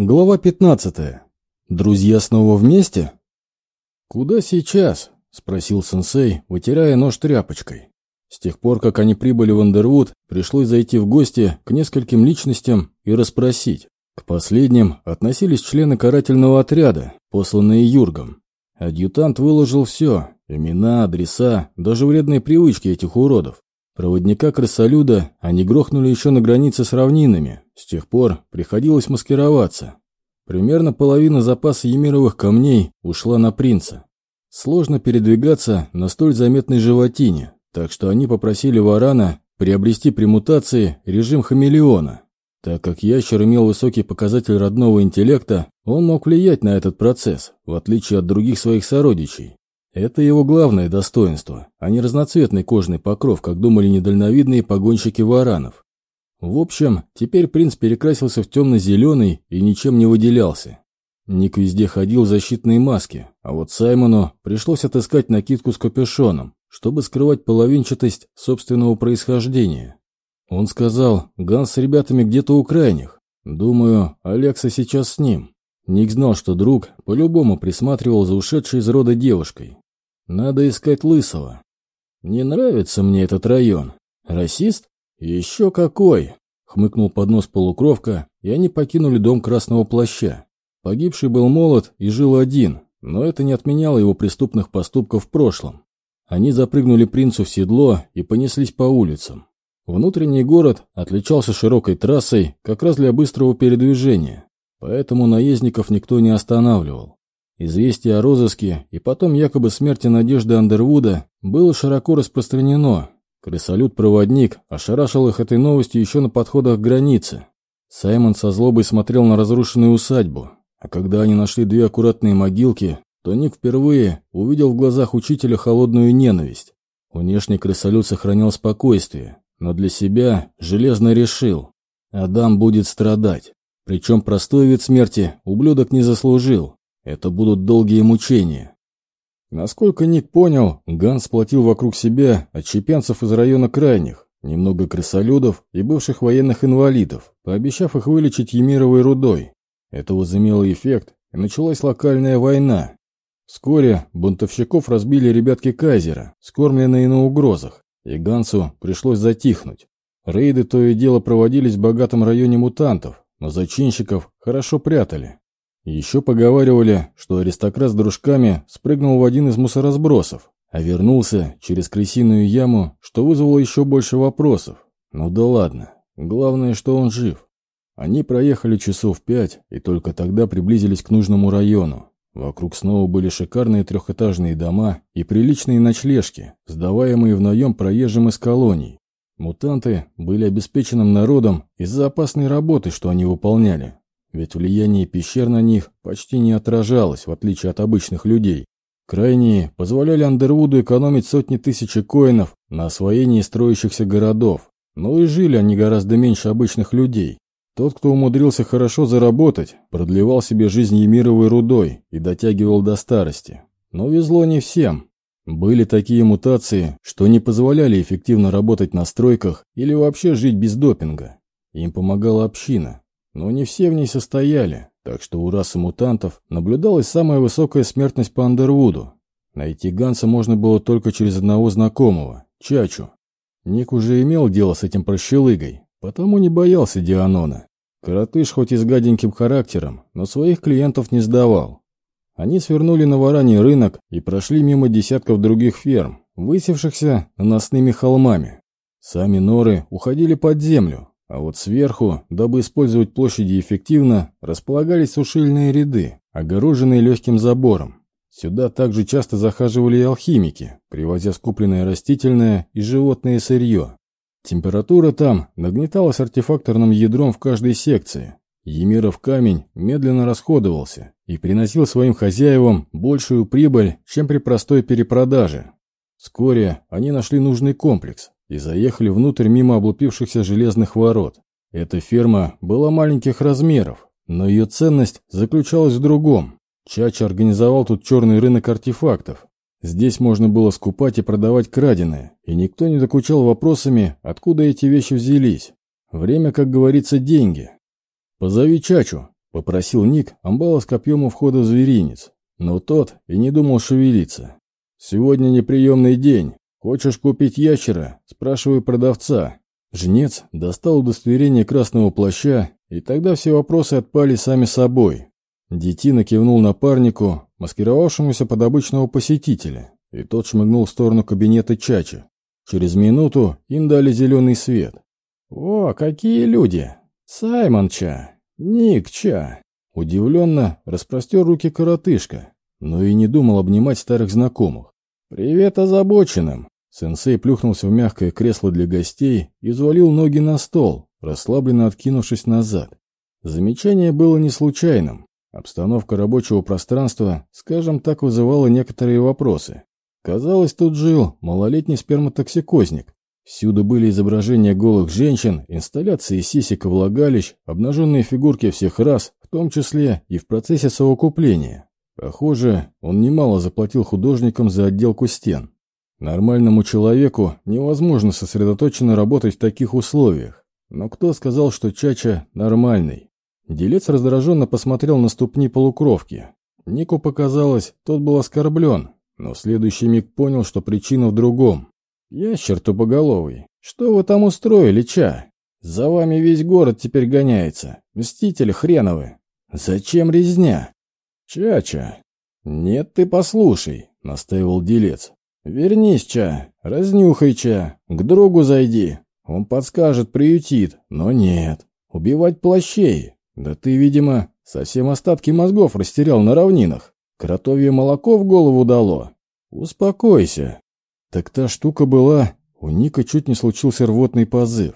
Глава 15. Друзья снова вместе? «Куда сейчас?» – спросил сенсей, вытирая нож тряпочкой. С тех пор, как они прибыли в Андервуд, пришлось зайти в гости к нескольким личностям и расспросить. К последним относились члены карательного отряда, посланные Юргом. Адъютант выложил все – имена, адреса, даже вредные привычки этих уродов. Проводника крысолюда они грохнули еще на границе с равнинами. С тех пор приходилось маскироваться. Примерно половина запаса емировых камней ушла на принца. Сложно передвигаться на столь заметной животине, так что они попросили Варана приобрести при мутации режим хамелеона. Так как ящер имел высокий показатель родного интеллекта, он мог влиять на этот процесс, в отличие от других своих сородичей. Это его главное достоинство, а не разноцветный кожный покров, как думали недальновидные погонщики варанов. В общем, теперь принц перекрасился в темно-зеленый и ничем не выделялся. Ник везде ходил в защитной маске, а вот Саймону пришлось отыскать накидку с капюшоном, чтобы скрывать половинчатость собственного происхождения. Он сказал, Ганс с ребятами где-то у крайних. Думаю, Алекса сейчас с ним. Ник знал, что друг по-любому присматривал за ушедшей из рода девушкой. Надо искать Лысого. Не нравится мне этот район. Расист? Еще какой! Хмыкнул под нос полукровка, и они покинули дом Красного Плаща. Погибший был молод и жил один, но это не отменяло его преступных поступков в прошлом. Они запрыгнули принцу в седло и понеслись по улицам. Внутренний город отличался широкой трассой как раз для быстрого передвижения. Поэтому наездников никто не останавливал. Известие о розыске и потом якобы смерти Надежды Андервуда было широко распространено. Крысолют-проводник ошарашил их этой новостью еще на подходах к границе. Саймон со злобой смотрел на разрушенную усадьбу, а когда они нашли две аккуратные могилки, то Ник впервые увидел в глазах учителя холодную ненависть. Внешне крысолют сохранял спокойствие, но для себя железно решил. Адам будет страдать. Причем простой вид смерти ублюдок не заслужил. Это будут долгие мучения. Насколько Ник понял, Ганс сплотил вокруг себя отщепенцев из района крайних, немного крысолюдов и бывших военных инвалидов, пообещав их вылечить емировой рудой. Это возымело эффект, и началась локальная война. Вскоре бунтовщиков разбили ребятки Кайзера, скормленные на угрозах, и Гансу пришлось затихнуть. Рейды то и дело проводились в богатом районе мутантов, но зачинщиков хорошо прятали. Еще поговаривали, что аристократ с дружками спрыгнул в один из мусоросбросов, а вернулся через крысиную яму, что вызвало еще больше вопросов. Ну да ладно, главное, что он жив. Они проехали часов пять и только тогда приблизились к нужному району. Вокруг снова были шикарные трехэтажные дома и приличные ночлежки, сдаваемые в наем проезжим из колоний. Мутанты были обеспеченным народом из-за опасной работы, что они выполняли. Ведь влияние пещер на них почти не отражалось, в отличие от обычных людей. Крайние позволяли Андервуду экономить сотни тысяч коинов на освоении строящихся городов, но и жили они гораздо меньше обычных людей. Тот, кто умудрился хорошо заработать, продлевал себе жизнь емировой рудой и дотягивал до старости. Но везло не всем. Были такие мутации, что не позволяли эффективно работать на стройках или вообще жить без допинга. Им помогала община. Но не все в ней состояли, так что у расы мутантов наблюдалась самая высокая смертность по Андервуду. Найти Ганса можно было только через одного знакомого, Чачу. Ник уже имел дело с этим прощелыгой, потому не боялся Дианона. Коротыш хоть и с гаденьким характером, но своих клиентов не сдавал. Они свернули на вараний рынок и прошли мимо десятков других ферм, высевшихся наносными холмами. Сами норы уходили под землю, а вот сверху, дабы использовать площади эффективно, располагались сушильные ряды, огороженные легким забором. Сюда также часто захаживали и алхимики, привозя скупленное растительное и животное сырье. Температура там нагнеталась артефакторным ядром в каждой секции, Емиров камень медленно расходовался и приносил своим хозяевам большую прибыль, чем при простой перепродаже. Вскоре они нашли нужный комплекс и заехали внутрь мимо облупившихся железных ворот. Эта ферма была маленьких размеров, но ее ценность заключалась в другом. Чача организовал тут черный рынок артефактов. Здесь можно было скупать и продавать краденое, и никто не докучал вопросами, откуда эти вещи взялись. Время, как говорится, деньги. «Позови Чачу», — попросил Ник амбала с копьем у входа в зверинец. Но тот и не думал шевелиться. «Сегодня неприемный день. Хочешь купить ящера?» – спрашиваю продавца. Жнец достал удостоверение красного плаща, и тогда все вопросы отпали сами собой. Детина кивнул напарнику, маскировавшемуся под обычного посетителя, и тот шмыгнул в сторону кабинета Чача. Через минуту им дали зеленый свет. «О, какие люди! Саймон Ча! Ник Ча!» Удивленно распростер руки коротышка, но и не думал обнимать старых знакомых. «Привет озабоченным!» Сенсей плюхнулся в мягкое кресло для гостей и взвалил ноги на стол, расслабленно откинувшись назад. Замечание было не случайным. Обстановка рабочего пространства, скажем так, вызывала некоторые вопросы. Казалось, тут жил малолетний сперматоксикозник. Всюду были изображения голых женщин, инсталляции сисек и влагалищ, обнаженные фигурки всех рас, в том числе и в процессе совокупления. Похоже, он немало заплатил художникам за отделку стен. Нормальному человеку невозможно сосредоточенно работать в таких условиях. Но кто сказал, что Чача нормальный? Делец раздраженно посмотрел на ступни полукровки. Нику показалось, тот был оскорблен, но в следующий миг понял, что причина в другом. «Ящер тупоголовый, что вы там устроили, Ча? За вами весь город теперь гоняется. Мстители хреновы. Зачем резня?» «Чача!» «Нет, ты послушай», — настаивал делец. «Вернись, Ча, разнюхай, Ча, к другу зайди. Он подскажет, приютит, но нет. Убивать плащей. Да ты, видимо, совсем остатки мозгов растерял на равнинах. Кротовье молоко в голову дало. Успокойся». Так та штука была, у Ника чуть не случился рвотный позыв.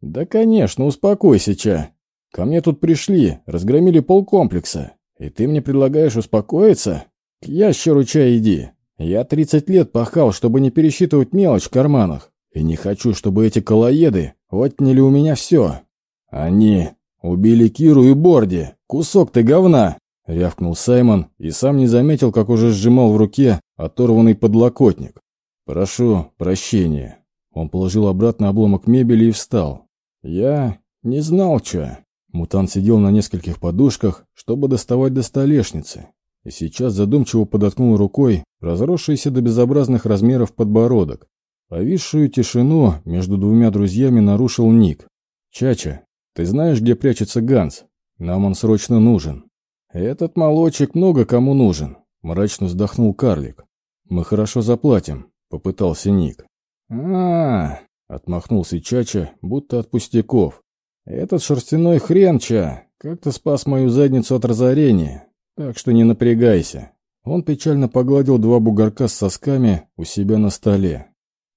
«Да, конечно, успокойся, Ча. Ко мне тут пришли, разгромили полкомплекса. И ты мне предлагаешь успокоиться? К ящеру чай иди. Я 30 лет пахал, чтобы не пересчитывать мелочь в карманах. И не хочу, чтобы эти колоеды отняли у меня все. Они убили Киру и Борди. Кусок ты говна!» Рявкнул Саймон и сам не заметил, как уже сжимал в руке оторванный подлокотник. «Прошу прощения». Он положил обратно обломок мебели и встал. «Я не знал, что. Мутант сидел на нескольких подушках, чтобы доставать до столешницы, и сейчас задумчиво подоткнул рукой разросшийся до безобразных размеров подбородок. Повисшую тишину между двумя друзьями нарушил Ник. «Чача, ты знаешь, где прячется Ганс? Нам он срочно нужен». «Этот молочек много кому нужен», — мрачно вздохнул карлик. «Мы хорошо заплатим», — попытался Ник. а, отмахнулся Чача, будто от пустяков. Этот шерстяной хрен, Ча, как-то спас мою задницу от разорения, так что не напрягайся. Он печально погладил два бугорка с сосками у себя на столе.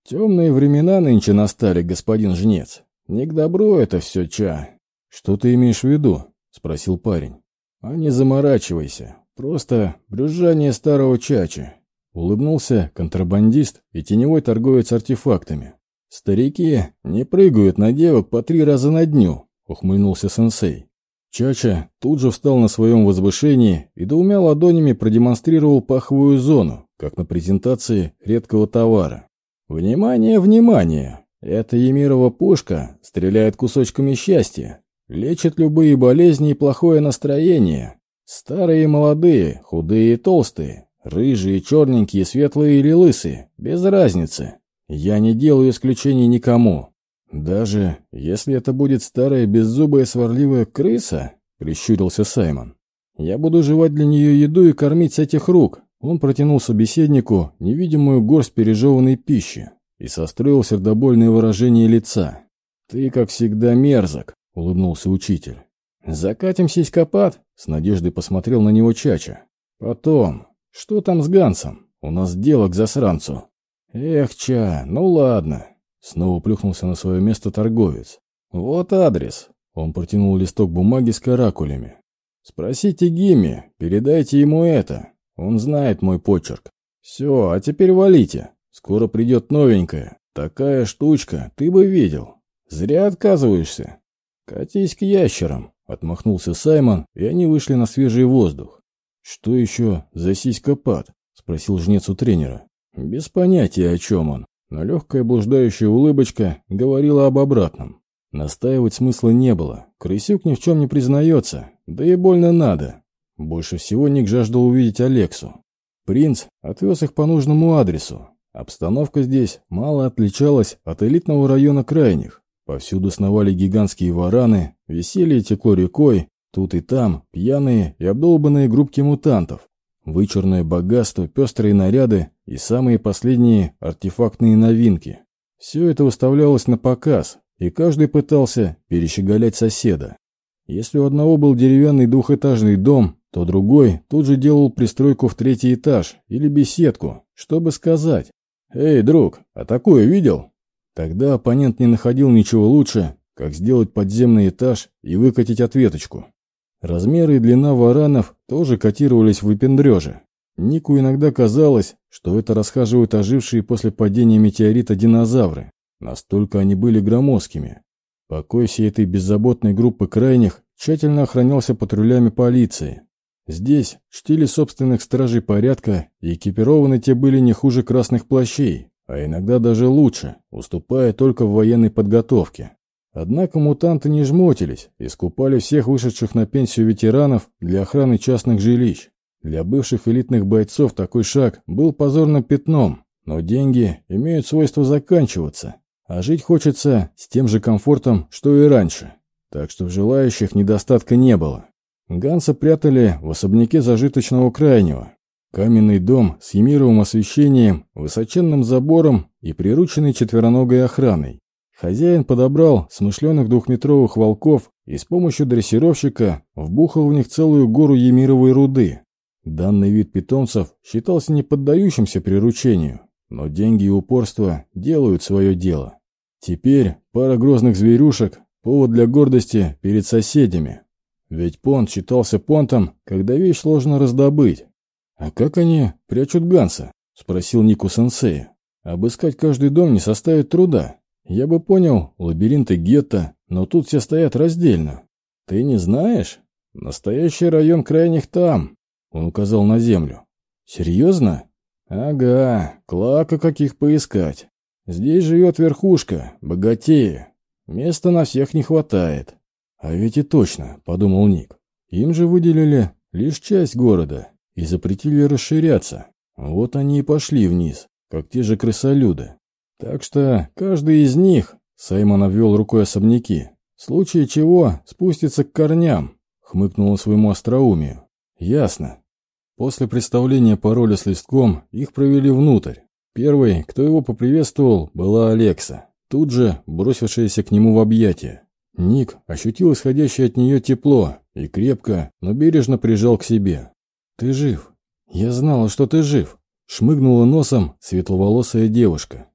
Темные времена нынче настали, господин жнец. Не к добру это все, Ча. Что ты имеешь в виду? Спросил парень. А не заморачивайся. Просто брюзжание старого Чача. Улыбнулся контрабандист и теневой торговец артефактами. «Старики не прыгают на девок по три раза на дню», — ухмыльнулся сенсей. Чача тут же встал на своем возвышении и двумя ладонями продемонстрировал паховую зону, как на презентации редкого товара. «Внимание, внимание! Эта Емирова пушка стреляет кусочками счастья, лечит любые болезни и плохое настроение. Старые и молодые, худые и толстые, рыжие, черненькие, светлые или лысые, без разницы. Я не делаю исключений никому. Даже если это будет старая беззубая сварливая крыса, прищурился Саймон. Я буду жевать для нее еду и кормить с этих рук. Он протянул собеседнику невидимую горсть пережеванной пищи и состроил сердобольное выражение лица. «Ты, как всегда, мерзок», — улыбнулся учитель. «Закатим сиськопад?» — с надеждой посмотрел на него Чача. «Потом. Что там с Гансом? У нас дело к засранцу». «Эх, Ча, ну ладно». Снова плюхнулся на свое место торговец. «Вот адрес». Он протянул листок бумаги с каракулями. «Спросите Гимми, передайте ему это. Он знает мой почерк. Все, а теперь валите. Скоро придет новенькая. Такая штучка, ты бы видел. Зря отказываешься. Катись к ящерам», — отмахнулся Саймон, и они вышли на свежий воздух. «Что еще за сиськопад?» — спросил жнец у тренера. Без понятия, о чем он, но легкая блуждающая улыбочка говорила об обратном. Настаивать смысла не было. Крысюк ни в чем не признается, Да и больно надо. Больше всего Ник жаждал увидеть Алексу. Принц отвез их по нужному адресу. Обстановка здесь мало отличалась от элитного района крайних. Повсюду сновали гигантские вараны, веселье текло рекой, тут и там пьяные и обдолбанные группки мутантов. Вычурное богатство, пестрые наряды и самые последние артефактные новинки. Все это выставлялось на показ, и каждый пытался перещеголять соседа. Если у одного был деревянный двухэтажный дом, то другой тут же делал пристройку в третий этаж или беседку, чтобы сказать «Эй, друг, а такое видел?» Тогда оппонент не находил ничего лучше, как сделать подземный этаж и выкатить ответочку. Размеры и длина варанов тоже котировались в выпендреже. Нику иногда казалось, что это расхаживают ожившие после падения метеорита динозавры. Настолько они были громоздкими. Покой всей этой беззаботной группы крайних тщательно охранялся патрулями полиции. Здесь чтили собственных стражей порядка, и экипированы те были не хуже красных плащей, а иногда даже лучше, уступая только в военной подготовке. Однако мутанты не жмотились и скупали всех вышедших на пенсию ветеранов для охраны частных жилищ. Для бывших элитных бойцов такой шаг был позорным пятном, но деньги имеют свойство заканчиваться, а жить хочется с тем же комфортом, что и раньше. Так что в желающих недостатка не было. Ганса прятали в особняке зажиточного крайнего. Каменный дом с емировым освещением, высоченным забором и прирученной четвероногой охраной. Хозяин подобрал смышленых двухметровых волков и с помощью дрессировщика вбухал в них целую гору емировой руды. Данный вид питомцев считался не поддающимся приручению, но деньги и упорство делают свое дело. Теперь пара грозных зверюшек – повод для гордости перед соседями. Ведь понт считался понтом, когда вещь сложно раздобыть. «А как они прячут Ганса?» – спросил Нику сенсея. «Обыскать каждый дом не составит труда. Я бы понял, лабиринты гетто, но тут все стоят раздельно. Ты не знаешь? Настоящий район крайних там», – он указал на землю. «Серьезно?» «Ага, клака каких поискать. Здесь живет верхушка, богатеи. Места на всех не хватает. А ведь и точно, подумал Ник. Им же выделили лишь часть города и запретили расширяться. Вот они и пошли вниз, как те же крысолюды. Так что каждый из них, Саймон обвел рукой особняки, в случае чего спустится к корням, хмыкнул своему остроумию. Ясно. После представления пароля с листком их провели внутрь. Первой, кто его поприветствовал, была Алекса, тут же бросившаяся к нему в объятия. Ник ощутил исходящее от нее тепло и крепко, но бережно прижал к себе. «Ты жив. Я знала, что ты жив», — шмыгнула носом светловолосая девушка.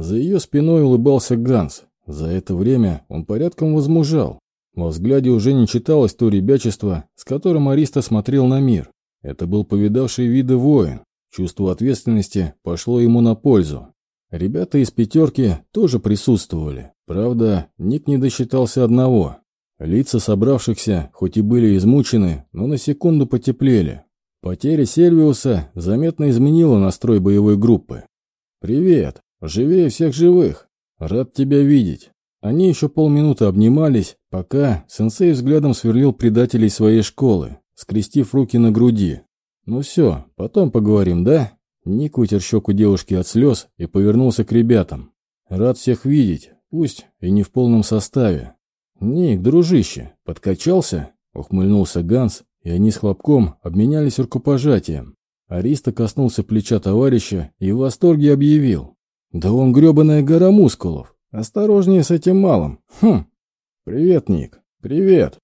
За ее спиной улыбался Ганс. За это время он порядком возмужал. Во взгляде уже не читалось то ребячество, с которым Ариста смотрел на мир. Это был повидавший виды воин, Чувство ответственности пошло ему на пользу. Ребята из пятерки тоже присутствовали. Правда, Ник не досчитался одного. Лица собравшихся, хоть и были измучены, но на секунду потеплели. Потеря Сельвиуса заметно изменила настрой боевой группы. «Привет! Живее всех живых! Рад тебя видеть!» Они еще полминуты обнимались, пока сенсей взглядом сверлил предателей своей школы, скрестив руки на груди. «Ну все, потом поговорим, да?» Ник вытер щеку девушки от слез и повернулся к ребятам. «Рад всех видеть, пусть и не в полном составе». «Ник, дружище, подкачался?» — ухмыльнулся Ганс, и они с хлопком обменялись рукопожатием. Ариста коснулся плеча товарища и в восторге объявил. «Да он гребаная гора мускулов! Осторожнее с этим малым! Хм! Привет, Ник! Привет!»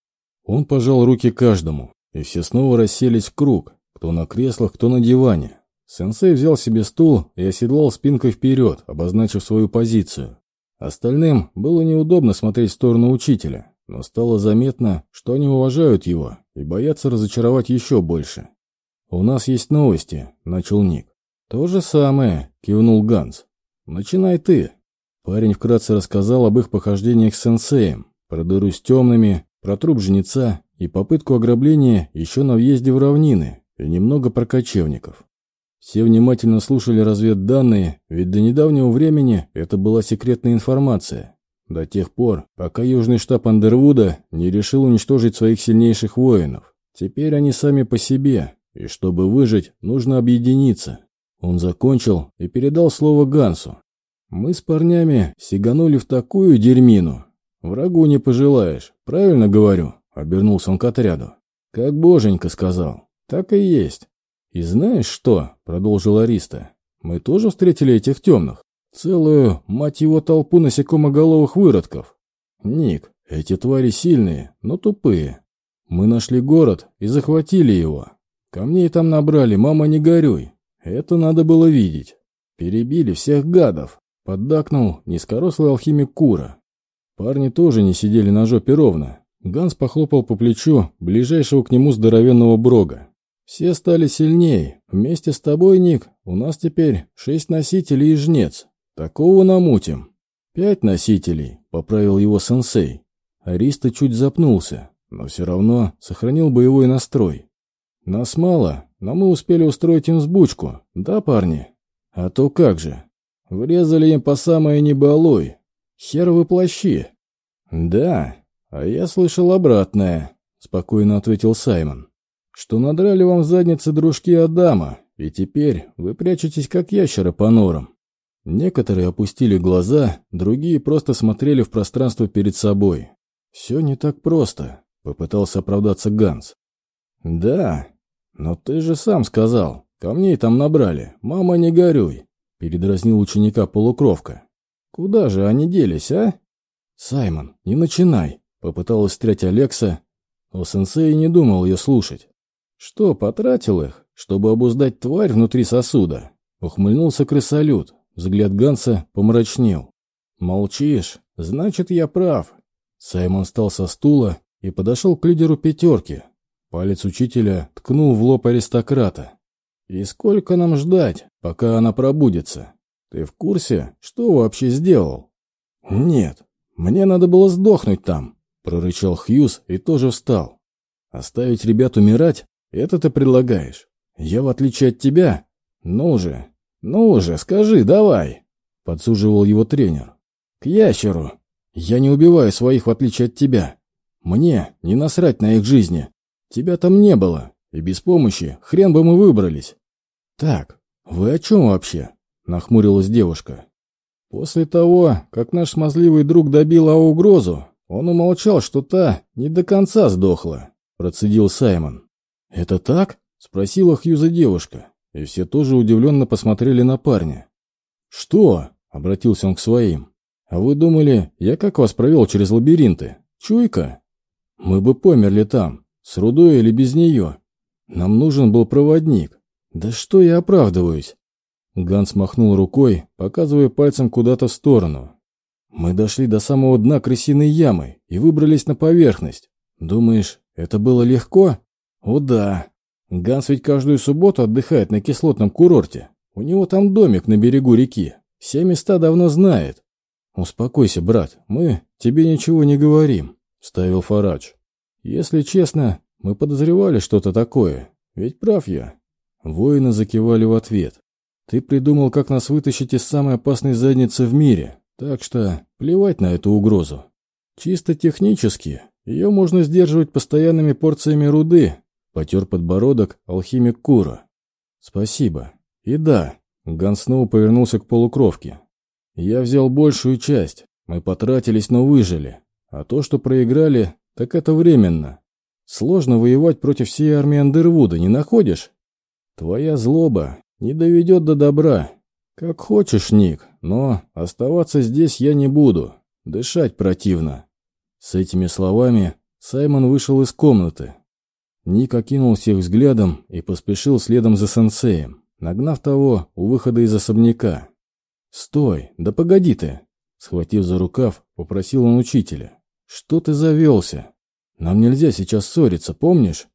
Он пожал руки каждому, и все снова расселись в круг, кто на креслах, кто на диване. Сенсей взял себе стул и оседлал спинкой вперед, обозначив свою позицию. Остальным было неудобно смотреть в сторону учителя, но стало заметно, что они уважают его и боятся разочаровать еще больше. «У нас есть новости», — начал Ник. «То же самое», — кивнул Ганс. «Начинай ты». Парень вкратце рассказал об их похождениях с сенсеем, про дыру с темными, про труп жнеца и попытку ограбления еще на въезде в равнины, и немного про кочевников. Все внимательно слушали разведданные, ведь до недавнего времени это была секретная информация. До тех пор, пока южный штаб Андервуда не решил уничтожить своих сильнейших воинов. Теперь они сами по себе, и чтобы выжить, нужно объединиться. Он закончил и передал слово Гансу. Мы с парнями сиганули в такую дерьмину. Врагу не пожелаешь, правильно говорю? Обернулся он к отряду. Как боженька сказал. Так и есть. И знаешь что? Продолжил Ариста. Мы тоже встретили этих темных. Целую, мать его, толпу насекомоголовых выродков. Ник, эти твари сильные, но тупые. Мы нашли город и захватили его. Камней там набрали, мама, не горюй. Это надо было видеть. Перебили всех гадов. Поддакнул низкорослый алхимик Кура. Парни тоже не сидели на жопе ровно. Ганс похлопал по плечу ближайшего к нему здоровенного брога. «Все стали сильнее. Вместе с тобой, Ник, у нас теперь шесть носителей и жнец. Такого намутим». «Пять носителей», — поправил его сенсей. Ариста чуть запнулся, но все равно сохранил боевой настрой. «Нас мало, но мы успели устроить им сбучку, да, парни? А то как же. Врезали им по самое неболой. Херовы плащи». «Да, а я слышал обратное», — спокойно ответил Саймон. «Что надрали вам в заднице дружки Адама, и теперь вы прячетесь, как ящеры по норам». Некоторые опустили глаза, другие просто смотрели в пространство перед собой. «Все не так просто», — попытался оправдаться Ганс. «Да, но ты же сам сказал, камней там набрали, мама, не горюй», — передразнил ученика полукровка. «Куда же они делись, а?» «Саймон, не начинай», — попыталась встрять Алекса, но сенсей не думал ее слушать. «Что, потратил их, чтобы обуздать тварь внутри сосуда?» Ухмыльнулся крысолют, взгляд Ганса помрачнел. «Молчишь? Значит, я прав. Саймон встал со стула и подошел к лидеру пятерки. Палец учителя ткнул в лоб аристократа. «И сколько нам ждать, пока она пробудется? Ты в курсе, что вообще сделал?» «Нет, мне надо было сдохнуть там», — прорычал Хьюз и тоже встал. «Оставить ребят умирать? Это ты предлагаешь? Я, в отличие от тебя? Ну же, ну же, скажи, давай!» — подсуживал его тренер. «К ящеру!» Я не убиваю своих, в отличие от тебя. Мне не насрать на их жизни. Тебя там не было, и без помощи хрен бы мы выбрались. Так, вы о чем вообще? Нахмурилась девушка. После того, как наш смазливый друг добил Ау угрозу, он умолчал, что та не до конца сдохла, процедил Саймон. Это так? Спросила Хьюза девушка, и все тоже удивленно посмотрели на парня. Что? Обратился он к своим. А вы думали, я как вас провел через лабиринты? Чуйка? Мы бы померли там, с рудой или без нее. Нам нужен был проводник. Да что я оправдываюсь? Ганс махнул рукой, показывая пальцем куда-то в сторону. Мы дошли до самого дна крысиной ямы и выбрались на поверхность. Думаешь, это было легко? О да. Ганс ведь каждую субботу отдыхает на кислотном курорте. У него там домик на берегу реки. Все места давно знает. «Успокойся, брат, мы тебе ничего не говорим», — ставил Фарадж. «Если честно, мы подозревали что-то такое, ведь прав я». Воины закивали в ответ. «Ты придумал, как нас вытащить из самой опасной задницы в мире, так что плевать на эту угрозу. Чисто технически ее можно сдерживать постоянными порциями руды», — потер подбородок алхимик Кура. «Спасибо. И да», — Ган снова повернулся к полукровке. Я взял большую часть. Мы потратились, но выжили. А то, что проиграли, так это временно. Сложно воевать против всей армии Андервуда, не находишь? Твоя злоба не доведет до добра. Как хочешь, Ник, но оставаться здесь я не буду. Дышать противно. С этими словами Саймон вышел из комнаты. Ник окинул всех взглядом и поспешил следом за сенсеем, нагнав того у выхода из особняка. «Стой! Да погоди ты!» Схватив за рукав, попросил он учителя. «Что ты завелся? Нам нельзя сейчас ссориться, помнишь?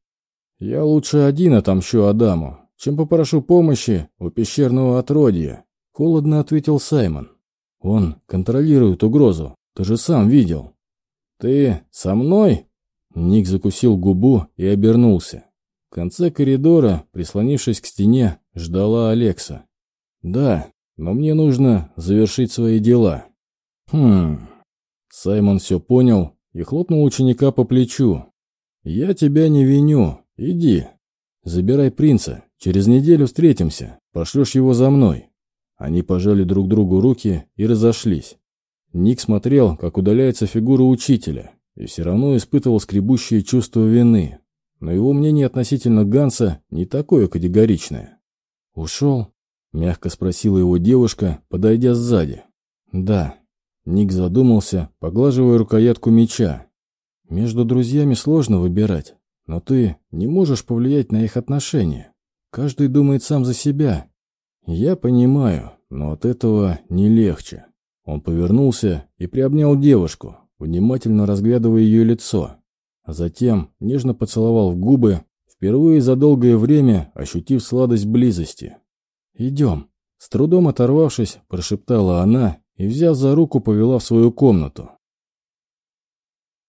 Я лучше один отомщу Адаму, чем попрошу помощи у пещерного отродья», холодно ответил Саймон. «Он контролирует угрозу, ты же сам видел». «Ты со мной?» Ник закусил губу и обернулся. В конце коридора, прислонившись к стене, ждала Алекса. «Да, но мне нужно завершить свои дела. Хм. Саймон все понял и хлопнул ученика по плечу. «Я тебя не виню. Иди. Забирай принца. Через неделю встретимся. Пошлешь его за мной». Они пожали друг другу руки и разошлись. Ник смотрел, как удаляется фигура учителя, и все равно испытывал скребущее чувство вины. Но его мнение относительно Ганса не такое категоричное. «Ушел?» — мягко спросила его девушка, подойдя сзади. «Да». Ник задумался, поглаживая рукоятку меча. «Между друзьями сложно выбирать, но ты не можешь повлиять на их отношения. Каждый думает сам за себя. Я понимаю, но от этого не легче». Он повернулся и приобнял девушку, внимательно разглядывая ее лицо. Затем нежно поцеловал в губы, впервые за долгое время ощутив сладость близости. «Идем», — с трудом оторвавшись, прошептала она и, взяв за руку, повела в свою комнату.